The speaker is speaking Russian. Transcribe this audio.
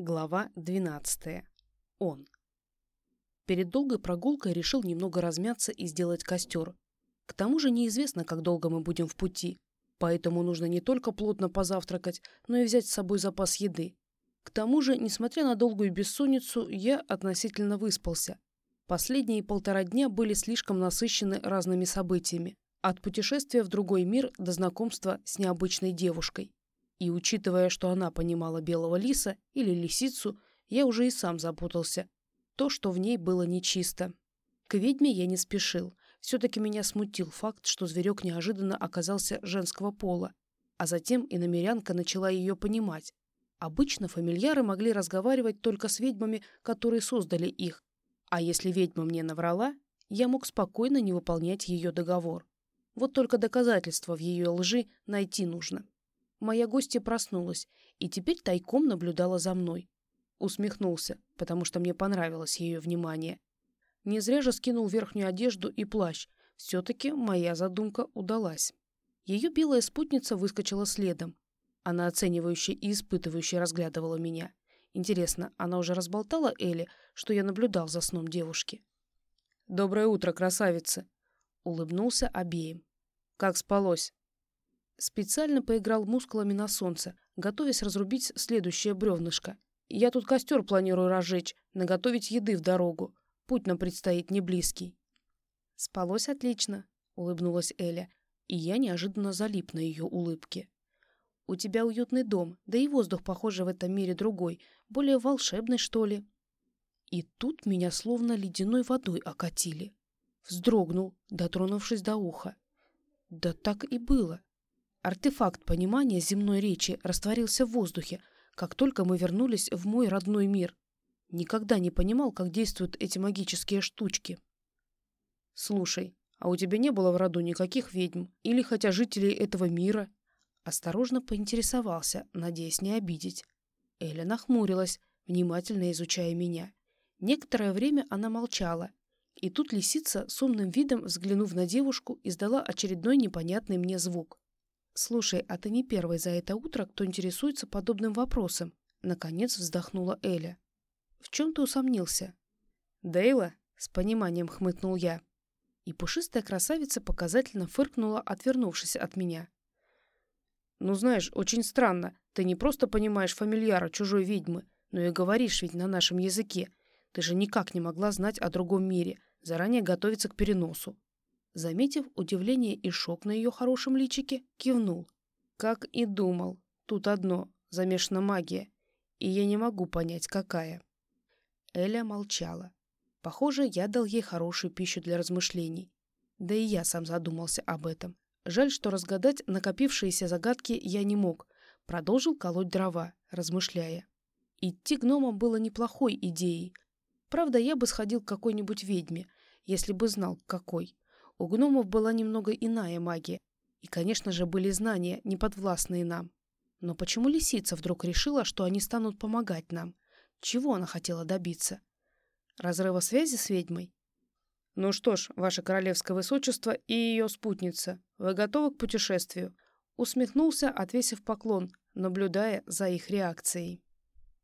Глава 12. Он. Перед долгой прогулкой решил немного размяться и сделать костер. К тому же неизвестно, как долго мы будем в пути, поэтому нужно не только плотно позавтракать, но и взять с собой запас еды. К тому же, несмотря на долгую бессонницу, я относительно выспался. Последние полтора дня были слишком насыщены разными событиями. От путешествия в другой мир до знакомства с необычной девушкой. И учитывая, что она понимала белого лиса или лисицу, я уже и сам запутался. То, что в ней было нечисто. К ведьме я не спешил. Все-таки меня смутил факт, что зверек неожиданно оказался женского пола. А затем и намерянка начала ее понимать. Обычно фамильяры могли разговаривать только с ведьмами, которые создали их. А если ведьма мне наврала, я мог спокойно не выполнять ее договор. Вот только доказательства в ее лжи найти нужно. Моя гостья проснулась и теперь тайком наблюдала за мной. Усмехнулся, потому что мне понравилось ее внимание. Не зря же скинул верхнюю одежду и плащ. Все-таки моя задумка удалась. Ее белая спутница выскочила следом. Она оценивающе и испытывающе разглядывала меня. Интересно, она уже разболтала Элли, что я наблюдал за сном девушки? «Доброе утро, красавица!» Улыбнулся обеим. «Как спалось?» Специально поиграл мускулами на солнце, готовясь разрубить следующее бревнышко. Я тут костер планирую разжечь, наготовить еды в дорогу. Путь нам предстоит не близкий. Спалось отлично, улыбнулась Эля, и я неожиданно залип на ее улыбке. У тебя уютный дом, да и воздух, похоже, в этом мире другой, более волшебный, что ли. И тут меня словно ледяной водой окатили. Вздрогнул, дотронувшись до уха. Да так и было. Артефакт понимания земной речи растворился в воздухе, как только мы вернулись в мой родной мир. Никогда не понимал, как действуют эти магические штучки. «Слушай, а у тебя не было в роду никаких ведьм или хотя жителей этого мира?» Осторожно поинтересовался, надеясь не обидеть. Эля нахмурилась, внимательно изучая меня. Некоторое время она молчала, и тут лисица с умным видом, взглянув на девушку, издала очередной непонятный мне звук. «Слушай, а ты не первый за это утро, кто интересуется подобным вопросом?» Наконец вздохнула Эля. «В чем ты усомнился?» «Дейла?» — с пониманием хмыкнул я. И пушистая красавица показательно фыркнула, отвернувшись от меня. «Ну, знаешь, очень странно. Ты не просто понимаешь фамильяра чужой ведьмы, но и говоришь ведь на нашем языке. Ты же никак не могла знать о другом мире, заранее готовиться к переносу. Заметив удивление и шок на ее хорошем личике, кивнул. Как и думал, тут одно, замешана магия, и я не могу понять, какая. Эля молчала. Похоже, я дал ей хорошую пищу для размышлений. Да и я сам задумался об этом. Жаль, что разгадать накопившиеся загадки я не мог. Продолжил колоть дрова, размышляя. Идти гномам было неплохой идеей. Правда, я бы сходил к какой-нибудь ведьме, если бы знал, какой. У гномов была немного иная магия, и, конечно же, были знания, неподвластные нам. Но почему лисица вдруг решила, что они станут помогать нам? Чего она хотела добиться? Разрыва связи с ведьмой? Ну что ж, ваше королевское высочество и ее спутница, вы готовы к путешествию? Усмехнулся, отвесив поклон, наблюдая за их реакцией.